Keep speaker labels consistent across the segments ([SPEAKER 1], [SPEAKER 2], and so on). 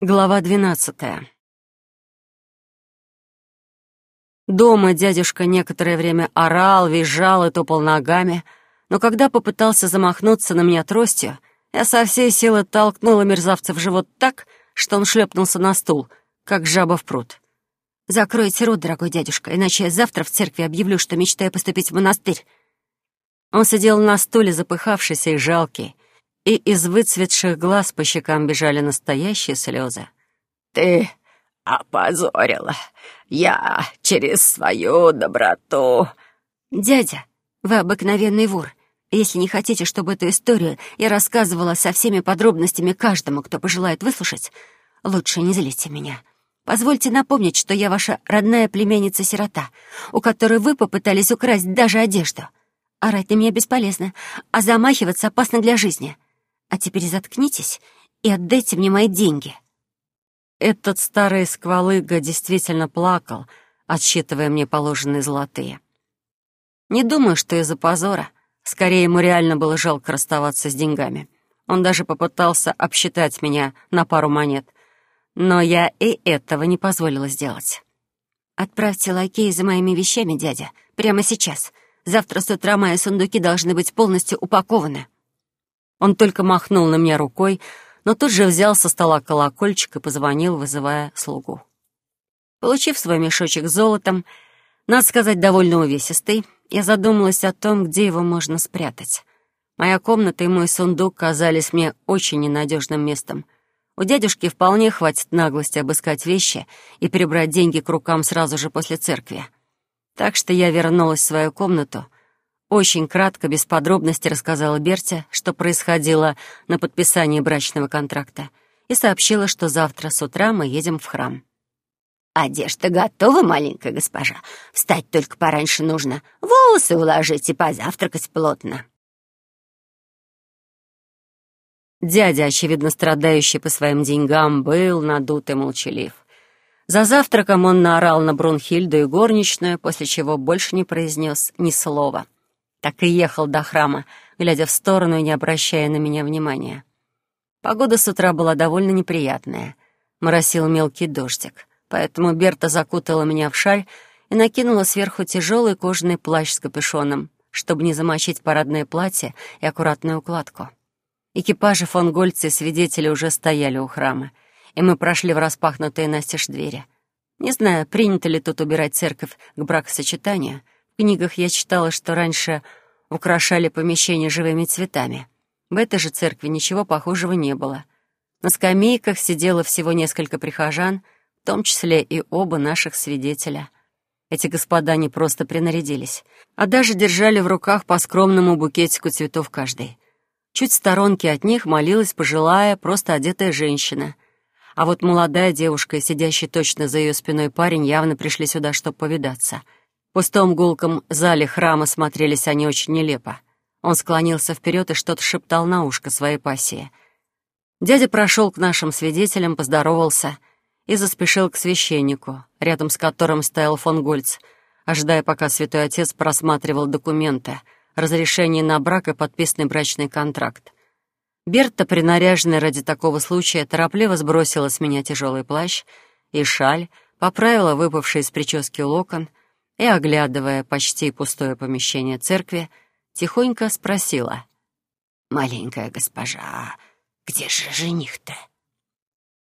[SPEAKER 1] Глава двенадцатая. Дома дядюшка некоторое время орал, визжал и топал ногами, но когда попытался замахнуться на меня тростью, я со всей силы толкнула мерзавца в живот так, что он шлепнулся на стул, как жаба в пруд. «Закройте рот, дорогой дядюшка, иначе я завтра в церкви объявлю, что мечтаю поступить в монастырь». Он сидел на стуле, запыхавшийся и жалкий, и из выцветших глаз по щекам бежали настоящие слезы.
[SPEAKER 2] «Ты опозорила. Я через свою доброту...»
[SPEAKER 1] «Дядя, вы обыкновенный вор. Если не хотите, чтобы эту историю я рассказывала со всеми подробностями каждому, кто пожелает выслушать, лучше не злите меня. Позвольте напомнить, что я ваша родная племянница-сирота, у которой вы попытались украсть даже одежду. Орать на меня бесполезно, а замахиваться опасно для жизни». А теперь заткнитесь и отдайте мне мои деньги». Этот старый сквалыга действительно плакал, отсчитывая мне положенные золотые. Не думаю, что из-за позора. Скорее, ему реально было жалко расставаться с деньгами. Он даже попытался обсчитать меня на пару монет. Но я и этого не позволила сделать. «Отправьте лакея за моими вещами, дядя, прямо сейчас. Завтра с утра мои сундуки должны быть полностью упакованы». Он только махнул на меня рукой, но тут же взял со стола колокольчик и позвонил, вызывая слугу. Получив свой мешочек с золотом, надо сказать, довольно увесистый, я задумалась о том, где его можно спрятать. Моя комната и мой сундук казались мне очень ненадежным местом. У дядюшки вполне хватит наглости обыскать вещи и перебрать деньги к рукам сразу же после церкви. Так что я вернулась в свою комнату — очень кратко, без подробностей рассказала Берте, что происходило на подписании брачного контракта, и сообщила, что завтра с утра мы едем в храм.
[SPEAKER 2] «Одежда готова, маленькая госпожа. Встать только пораньше нужно. Волосы уложить и позавтракать плотно».
[SPEAKER 1] Дядя, очевидно страдающий по своим деньгам, был надут и молчалив. За завтраком он наорал на Брунхильду и горничную, после чего больше не произнес ни слова — так и ехал до храма, глядя в сторону и не обращая на меня внимания. Погода с утра была довольно неприятная. Моросил мелкий дождик, поэтому Берта закутала меня в шаль и накинула сверху тяжелый кожаный плащ с капюшоном, чтобы не замочить парадное платье и аккуратную укладку. Экипажи фон Гольца и свидетели уже стояли у храма, и мы прошли в распахнутые настежь двери. Не знаю, принято ли тут убирать церковь к бракосочетанию — книгах я читала, что раньше украшали помещение живыми цветами. В этой же церкви ничего похожего не было. На скамейках сидело всего несколько прихожан, в том числе и оба наших свидетеля. Эти господа не просто принарядились, а даже держали в руках по скромному букетику цветов каждый. Чуть в сторонке от них молилась пожилая, просто одетая женщина. А вот молодая девушка и сидящий точно за ее спиной парень явно пришли сюда, чтобы повидаться — пустом гулком зале храма смотрелись они очень нелепо. Он склонился вперед и что-то шептал на ушко своей пассии. Дядя прошел к нашим свидетелям, поздоровался и заспешил к священнику, рядом с которым стоял фон Гольц, ожидая, пока святой отец просматривал документы, разрешение на брак и подписанный брачный контракт. Берта, принаряженная ради такого случая, торопливо сбросила с меня тяжелый плащ и шаль, поправила выпавший из прически локон — и, оглядывая почти пустое помещение церкви, тихонько спросила.
[SPEAKER 2] «Маленькая госпожа, где же жених-то?»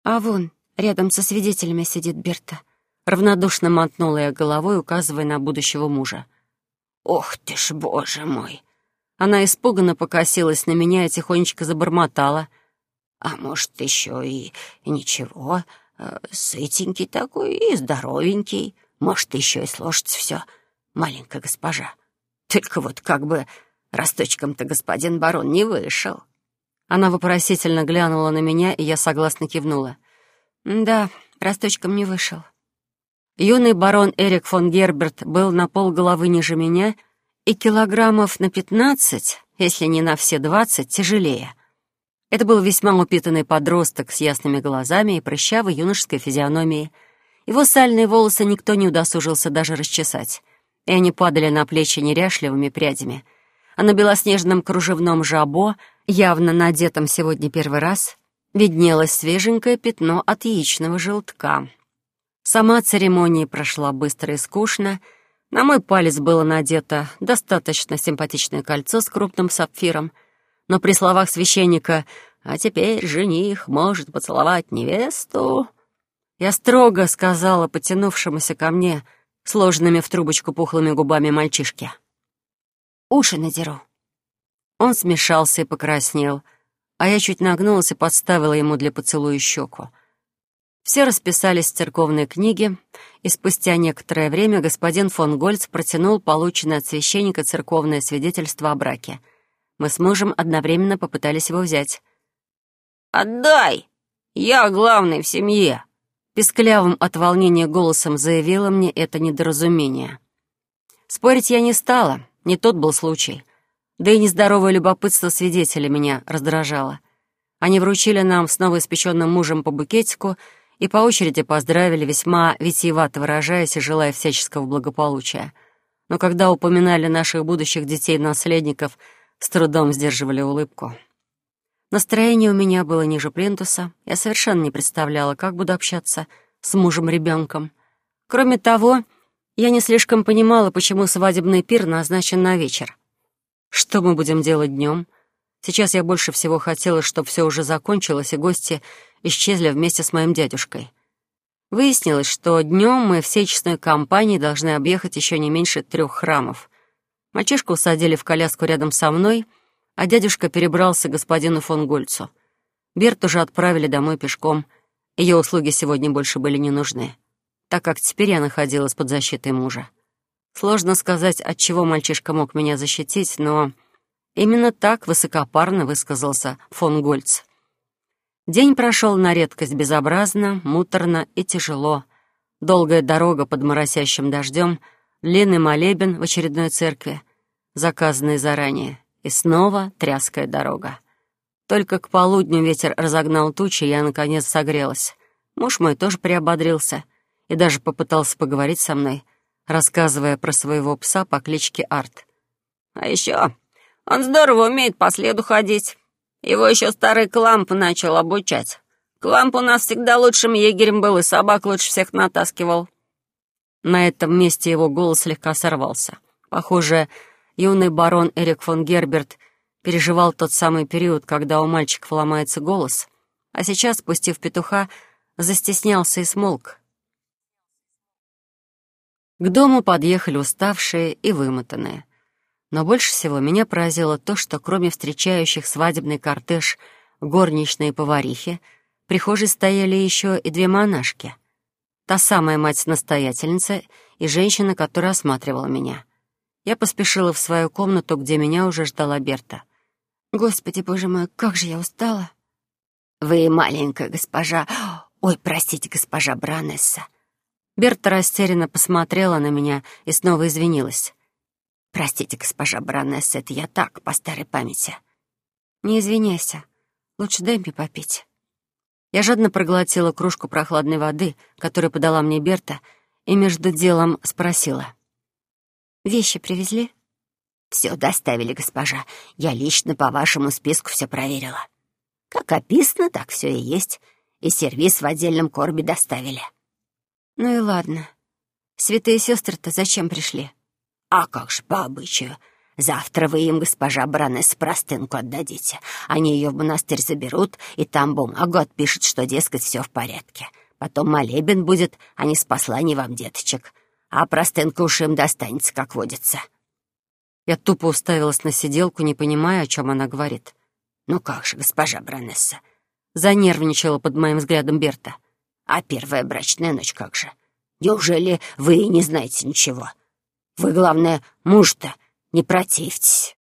[SPEAKER 1] «А вон, рядом со свидетелями сидит Берта», — равнодушно мотнула я головой, указывая на будущего мужа.
[SPEAKER 2] «Ох ты ж, боже мой!»
[SPEAKER 1] Она испуганно покосилась на меня и тихонечко забормотала.
[SPEAKER 2] «А может, еще и ничего, э, сытенький такой и здоровенький. Может, еще и сложится все, маленькая госпожа. Только вот как бы росточком-то господин барон не вышел».
[SPEAKER 1] Она вопросительно глянула на меня, и я согласно кивнула. «Да, росточком не вышел». Юный барон Эрик фон Герберт был на полголовы ниже меня и килограммов на пятнадцать, если не на все двадцать, тяжелее. Это был весьма упитанный подросток с ясными глазами и прыщавой юношеской физиономией — его сальные волосы никто не удосужился даже расчесать, и они падали на плечи неряшливыми прядями. А на белоснежном кружевном жабо, явно надетом сегодня первый раз, виднелось свеженькое пятно от яичного желтка. Сама церемония прошла быстро и скучно. На мой палец было надето достаточно симпатичное кольцо с крупным сапфиром, но при словах священника «А теперь жених может поцеловать невесту», я строго сказала потянувшемуся ко мне сложенными в трубочку пухлыми губами мальчишке. «Уши надеру». Он смешался и покраснел, а я чуть нагнулась и подставила ему для поцелуя щеку. Все расписались в церковной книге, и спустя некоторое время господин фон Гольц протянул полученное от священника церковное свидетельство о браке. Мы с мужем одновременно попытались его взять.
[SPEAKER 2] «Отдай! Я главный в семье!»
[SPEAKER 1] Писклявым от волнения голосом заявила мне это недоразумение. Спорить я не стала, не тот был случай. Да и нездоровое любопытство свидетеля меня раздражало. Они вручили нам с новоиспеченным мужем по букетику — и по очереди поздравили, весьма витиевато выражаясь и желая всяческого благополучия. Но когда упоминали наших будущих детей-наследников, с трудом сдерживали улыбку. Настроение у меня было ниже плинтуса. Я совершенно не представляла, как буду общаться с мужем-ребенком. Кроме того, я не слишком понимала, почему свадебный пир назначен на вечер. Что мы будем делать днем? Сейчас я больше всего хотела, чтобы все уже закончилось, и гости исчезли вместе с моим дядюшкой. Выяснилось, что днем мы всей честной компанией должны объехать еще не меньше трех храмов. Мальчишку усадили в коляску рядом со мной, а дядюшка перебрался к господину фон Гольцу. Берт уже отправили домой пешком. Ее услуги сегодня больше были не нужны, так как теперь я находилась под защитой мужа. Сложно сказать, от чего мальчишка мог меня защитить, но именно так высокопарно высказался фон Гольц. День прошел на редкость безобразно, муторно и тяжело. Долгая дорога под моросящим дождем, длинный молебен в очередной церкви, заказанный заранее, и снова тряская дорога. Только к полудню ветер разогнал тучи, и я, наконец, согрелась. Муж мой тоже приободрился и даже попытался поговорить со мной, рассказывая про своего пса по кличке Арт.
[SPEAKER 2] «А еще он здорово умеет по следу ходить. Его еще старый Кламп начал обучать. Кламп у нас всегда лучшим егерем был и собак лучше всех натаскивал».
[SPEAKER 1] На этом месте его голос слегка сорвался. Похоже, юный барон Эрик фон Герберт переживал тот самый период, когда у мальчиков ломается голос, а сейчас, спустив петуха, застеснялся и смолк. К дому подъехали уставшие и вымотанные. Но больше всего меня поразило то, что кроме встречающих свадебный кортеж горничные поварихи, в прихожей стояли еще и две монашки. Та самая мать-настоятельница и женщина, которая осматривала меня. Я поспешила в свою комнату, где меня уже ждала Берта. «Господи, боже мой, как же я устала!»
[SPEAKER 2] «Вы маленькая госпожа... Ой, простите, госпожа Бранесса!»
[SPEAKER 1] Берта растерянно посмотрела на меня и снова извинилась.
[SPEAKER 2] «Простите, госпожа баронесса, это я так, по старой памяти».
[SPEAKER 1] «Не извиняйся. Лучше дай мне попить». Я жадно проглотила кружку прохладной воды, которую подала мне Берта, и между делом спросила. «Вещи привезли?»
[SPEAKER 2] «Все доставили, госпожа. Я лично по вашему списку все проверила. Как описано, так все и есть. И сервис в отдельном коробе доставили».
[SPEAKER 1] «Ну и ладно. Святые сестры-то зачем пришли?»
[SPEAKER 2] «А как же по обычаю? Завтра вы им, госпожа баронесса, простынку отдадите. Они ее в монастырь заберут, и там бумагу отпишут, что, дескать, все в порядке. Потом молебен будет, а не с посланий вам, деточек. А простынка уж им достанется, как водится».
[SPEAKER 1] Я тупо уставилась на сиделку, не понимая, о чем она говорит.
[SPEAKER 2] «Ну как же, госпожа баронесса?»
[SPEAKER 1] Занервничала под моим взглядом Берта.
[SPEAKER 2] «А первая брачная ночь как же? Неужели вы не знаете ничего?» Вы, главное, муж-то не противьтесь.